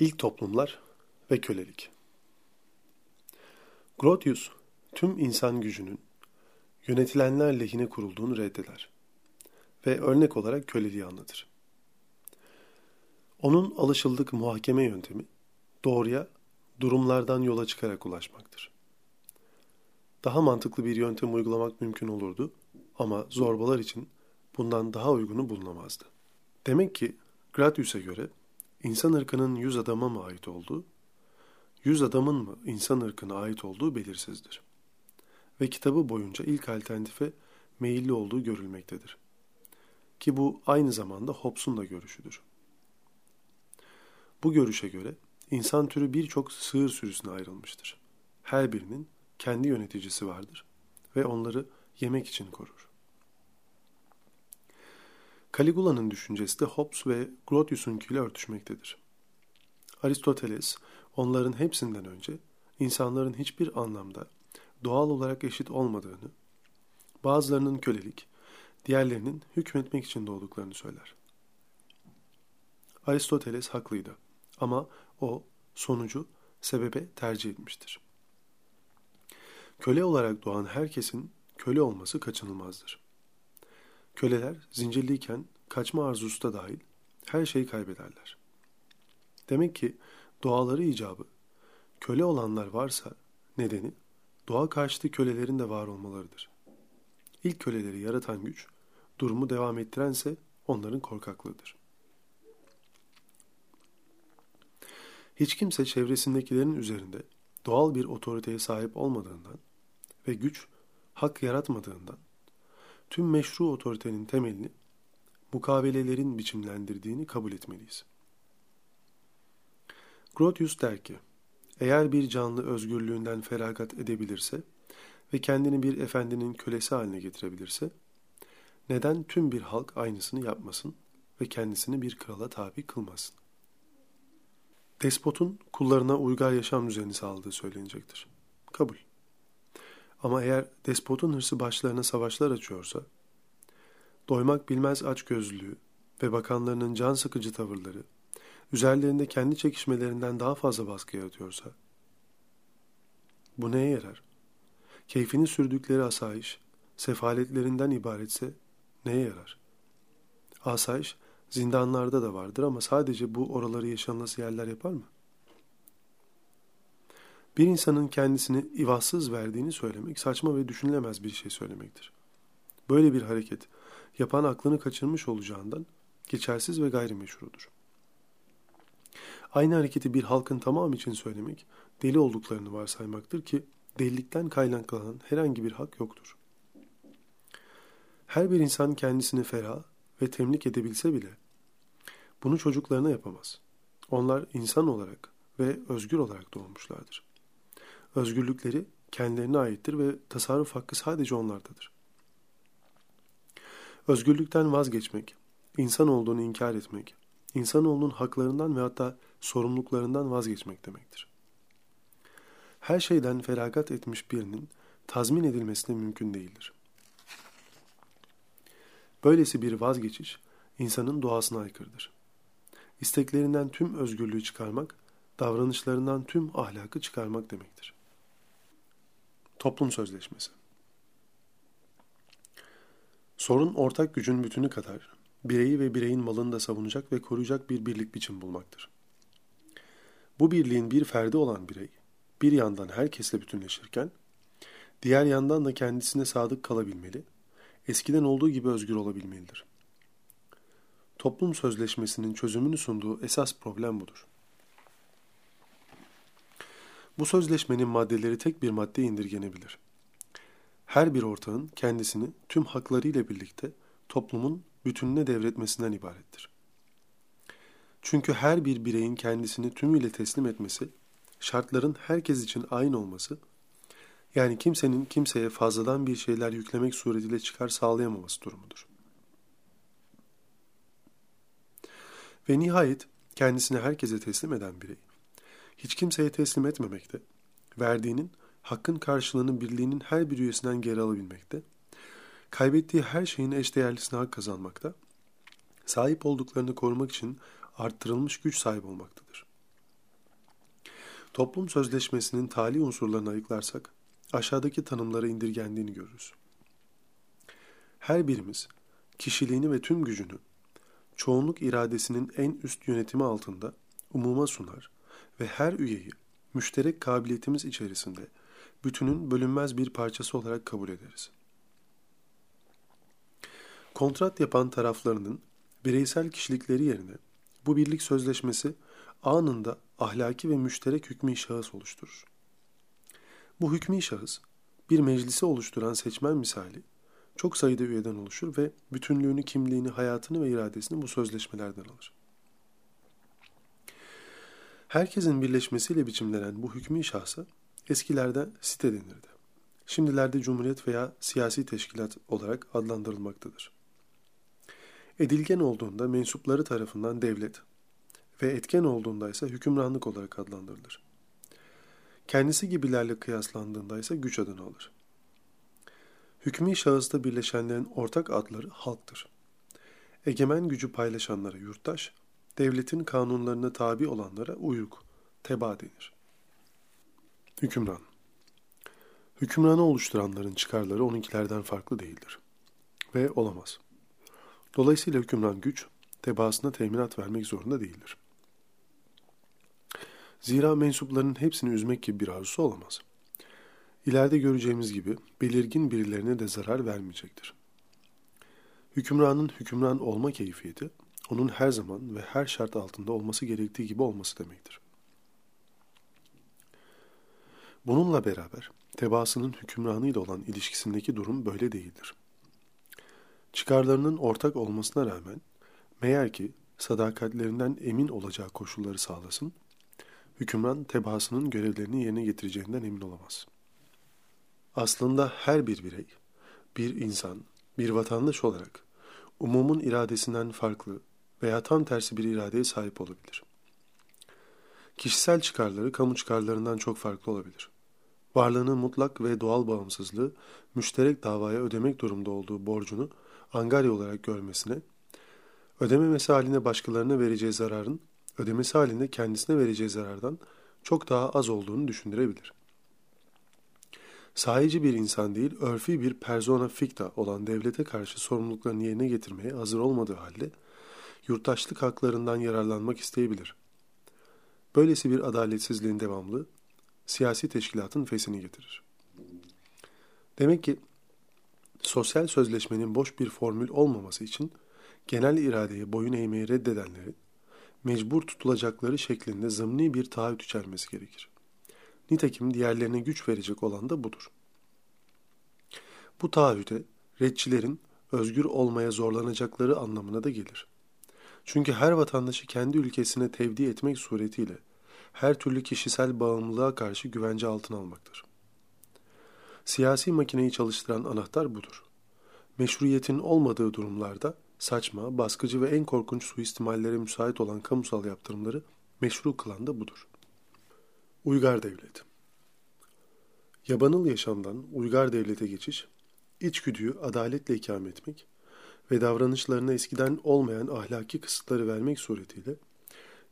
İlk toplumlar ve kölelik. Grotius tüm insan gücünün yönetilenler lehine kurulduğunu reddeder ve örnek olarak köleliği anlatır. Onun alışıldık muhakeme yöntemi doğruya durumlardan yola çıkarak ulaşmaktır. Daha mantıklı bir yöntem uygulamak mümkün olurdu ama zorbalar için bundan daha uygunu bulunamazdı. Demek ki Gratius'a göre insan ırkının yüz adama mı ait olduğu, yüz adamın mı insan ırkına ait olduğu belirsizdir. Ve kitabı boyunca ilk alternatife meyilli olduğu görülmektedir. Ki bu aynı zamanda Hobbes'un da görüşüdür. Bu görüşe göre insan türü birçok sığır sürüsüne ayrılmıştır. Her birinin kendi yöneticisi vardır ve onları yemek için korur. Caligula'nın düşüncesi de Hobbes ve Grotius'unkiyle örtüşmektedir. Aristoteles, onların hepsinden önce insanların hiçbir anlamda doğal olarak eşit olmadığını, bazılarının kölelik, diğerlerinin hükmetmek için doğduklarını söyler. Aristoteles haklıydı ama o sonucu sebebe tercih etmiştir. Köle olarak doğan herkesin köle olması kaçınılmazdır. Köleler zincirliyken kaçma arzusu da dahil her şeyi kaybederler. Demek ki doğaları icabı köle olanlar varsa nedeni doğa karşıtı kölelerin de var olmalarıdır. İlk köleleri yaratan güç, durumu devam ettirense onların korkaklığıdır. Hiç kimse çevresindekilerin üzerinde doğal bir otoriteye sahip olmadığından ve güç hak yaratmadığından tüm meşru otoritenin temelini mukavelelerin biçimlendirdiğini kabul etmeliyiz. Grotius der ki, eğer bir canlı özgürlüğünden feragat edebilirse ve kendini bir efendinin kölesi haline getirebilirse, neden tüm bir halk aynısını yapmasın ve kendisini bir krala tabi kılmasın? Despotun kullarına uygar yaşam düzeni sağladığı söylenecektir. Kabul. Ama eğer despotun hırsı başlarına savaşlar açıyorsa, doymak bilmez açgözlülüğü ve bakanlarının can sıkıcı tavırları, üzerlerinde kendi çekişmelerinden daha fazla baskı yaratıyorsa, bu neye yarar? Keyfini sürdükleri asayiş, sefaletlerinden ibaretse neye yarar? Asayiş, zindanlarda da vardır ama sadece bu oraları yaşanması yerler yapar mı? Bir insanın kendisini ivazsız verdiğini söylemek saçma ve düşünülemez bir şey söylemektir. Böyle bir hareket yapan aklını kaçırmış olacağından geçersiz ve gayrimeşrudur. Aynı hareketi bir halkın tamamı için söylemek deli olduklarını varsaymaktır ki delilikten kaynaklanan herhangi bir hak yoktur. Her bir insan kendisini ferah ve temlik edebilse bile bunu çocuklarına yapamaz. Onlar insan olarak ve özgür olarak doğmuşlardır. Özgürlükleri kendilerine aittir ve tasarruf hakkı sadece onlardadır. Özgürlükten vazgeçmek, insan olduğunu inkar etmek, insanoğlunun haklarından ve hatta sorumluluklarından vazgeçmek demektir. Her şeyden feragat etmiş birinin tazmin edilmesi de mümkün değildir. Böylesi bir vazgeçiş insanın doğasına aykırıdır. İsteklerinden tüm özgürlüğü çıkarmak, davranışlarından tüm ahlakı çıkarmak demektir. Toplum Sözleşmesi Sorun ortak gücün bütünü kadar bireyi ve bireyin malını da savunacak ve koruyacak bir birlik biçim bulmaktır. Bu birliğin bir ferdi olan birey, bir yandan herkesle bütünleşirken, diğer yandan da kendisine sadık kalabilmeli, eskiden olduğu gibi özgür olabilmelidir. Toplum sözleşmesinin çözümünü sunduğu esas problem budur. Bu sözleşmenin maddeleri tek bir madde indirgenebilir. Her bir ortağın kendisini tüm haklarıyla birlikte toplumun bütününe devretmesinden ibarettir. Çünkü her bir bireyin kendisini tümüyle teslim etmesi, şartların herkes için aynı olması, yani kimsenin kimseye fazladan bir şeyler yüklemek suretiyle çıkar sağlayamaması durumudur. Ve nihayet kendisini herkese teslim eden birey, hiç kimseye teslim etmemekte, verdiğinin hakkın karşılığını birliğinin her bir üyesinden geri alabilmekte, kaybettiği her şeyin eşdeğerlisine hak kazanmakta, sahip olduklarını korumak için arttırılmış güç sahibi olmaktadır. Toplum sözleşmesinin tali unsurlarını ayıklarsak aşağıdaki tanımlara indirgendiğini görürüz. Her birimiz kişiliğini ve tüm gücünü çoğunluk iradesinin en üst yönetimi altında umuma sunar ve her üyeyi müşterek kabiliyetimiz içerisinde bütünün bölünmez bir parçası olarak kabul ederiz. Kontrat yapan taraflarının bireysel kişilikleri yerine bu birlik sözleşmesi anında ahlaki ve müşterek hükmü şahıs oluşturur. Bu hükmü şahıs bir meclisi oluşturan seçmen misali çok sayıda üyeden oluşur ve bütünlüğünü, kimliğini, hayatını ve iradesini bu sözleşmelerden alır. Herkesin birleşmesiyle biçimlenen bu hükmü şahsa eskilerde site denirdi. Şimdilerde cumhuriyet veya siyasi teşkilat olarak adlandırılmaktadır. Edilgen olduğunda mensupları tarafından devlet ve etken olduğunda ise hükümranlık olarak adlandırılır. Kendisi gibilerle kıyaslandığında ise güç adını alır. Hükmü şahısta birleşenlerin ortak adları halktır. Egemen gücü paylaşanlara yurttaş, devletin kanunlarına tabi olanlara uyruk, teba denir. Hükümran Hükümranı oluşturanların çıkarları onunkilerden farklı değildir. Ve olamaz. Dolayısıyla hükümran güç, tebaasına teminat vermek zorunda değildir. Zira mensupların hepsini üzmek gibi bir arzusu olamaz. İleride göreceğimiz gibi belirgin birilerine de zarar vermeyecektir. Hükümranın hükümran olma keyfiyeti, onun her zaman ve her şart altında olması gerektiği gibi olması demektir. Bununla beraber tebaasının hükümranıyla olan ilişkisindeki durum böyle değildir. Çıkarlarının ortak olmasına rağmen meğer ki sadakatlerinden emin olacağı koşulları sağlasın, hükümran tebaasının görevlerini yerine getireceğinden emin olamaz. Aslında her bir birey, bir insan, bir vatandaş olarak umumun iradesinden farklı veya tam tersi bir iradeye sahip olabilir. Kişisel çıkarları kamu çıkarlarından çok farklı olabilir. Varlığının mutlak ve doğal bağımsızlığı, müşterek davaya ödemek durumda olduğu borcunu angarya olarak görmesine, ödememesi halinde başkalarına vereceği zararın, ödemesi halinde kendisine vereceği zarardan çok daha az olduğunu düşündürebilir. Sahici bir insan değil, örfi bir persona ficta olan devlete karşı sorumluluklarını yerine getirmeye hazır olmadığı halde, yurttaşlık haklarından yararlanmak isteyebilir. Böylesi bir adaletsizliğin devamlı, siyasi teşkilatın fesini getirir. Demek ki sosyal sözleşmenin boş bir formül olmaması için genel iradeye boyun eğmeyi reddedenleri mecbur tutulacakları şeklinde zımni bir taahhüt içermesi gerekir. Nitekim diğerlerine güç verecek olan da budur. Bu taahhüte redçilerin özgür olmaya zorlanacakları anlamına da gelir. Çünkü her vatandaşı kendi ülkesine tevdi etmek suretiyle her türlü kişisel bağımlılığa karşı güvence altına almaktır. Siyasi makineyi çalıştıran anahtar budur. Meşruiyetin olmadığı durumlarda saçma, baskıcı ve en korkunç suistimallere müsait olan kamusal yaptırımları meşru kılan da budur. Uygar Devlet Yabanıl yaşamdan uygar devlete geçiş, içgüdüyü adaletle ikame etmek ve davranışlarına eskiden olmayan ahlaki kısıtları vermek suretiyle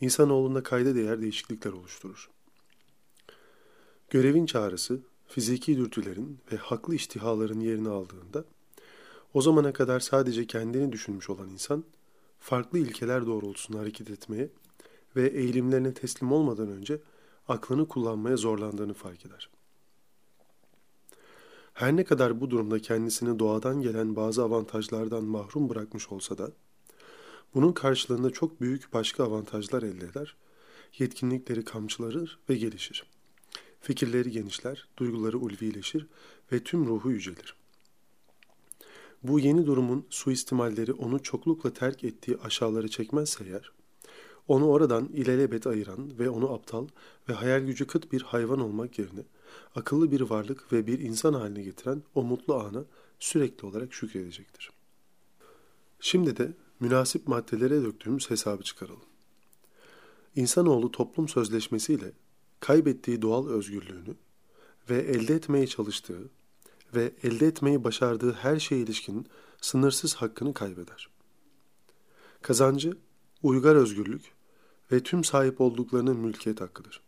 insanoğlunda kayda değer değişiklikler oluşturur. Görevin çağrısı, fiziki dürtülerin ve haklı iştihaların yerini aldığında, o zamana kadar sadece kendini düşünmüş olan insan, farklı ilkeler doğrultusunda hareket etmeye ve eğilimlerine teslim olmadan önce aklını kullanmaya zorlandığını fark eder. Her ne kadar bu durumda kendisini doğadan gelen bazı avantajlardan mahrum bırakmış olsa da, bunun karşılığında çok büyük başka avantajlar elde eder, yetkinlikleri kamçılarır ve gelişir. Fikirleri genişler, duyguları ulvileşir ve tüm ruhu yücelir. Bu yeni durumun suistimalleri onu çoklukla terk ettiği aşağıları çekmezse eğer, onu oradan ilelebet ayıran ve onu aptal ve hayal gücü kıt bir hayvan olmak yerine akıllı bir varlık ve bir insan haline getiren o mutlu ana sürekli olarak şükredecektir. Şimdi de münasip maddelere döktüğümüz hesabı çıkaralım. İnsanoğlu toplum sözleşmesiyle kaybettiği doğal özgürlüğünü ve elde etmeye çalıştığı ve elde etmeyi başardığı her şeye ilişkin sınırsız hakkını kaybeder. Kazancı, uygar özgürlük ve tüm sahip olduklarının mülkiyet hakkıdır.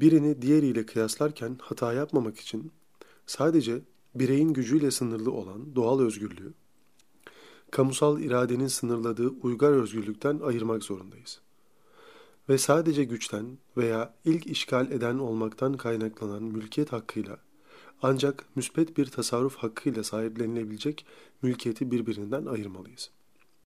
Birini diğeriyle kıyaslarken hata yapmamak için sadece bireyin gücüyle sınırlı olan doğal özgürlüğü, kamusal iradenin sınırladığı uygar özgürlükten ayırmak zorundayız. Ve sadece güçten veya ilk işgal eden olmaktan kaynaklanan mülkiyet hakkıyla ancak müspet bir tasarruf hakkıyla sahiplenilebilecek mülkiyeti birbirinden ayırmalıyız.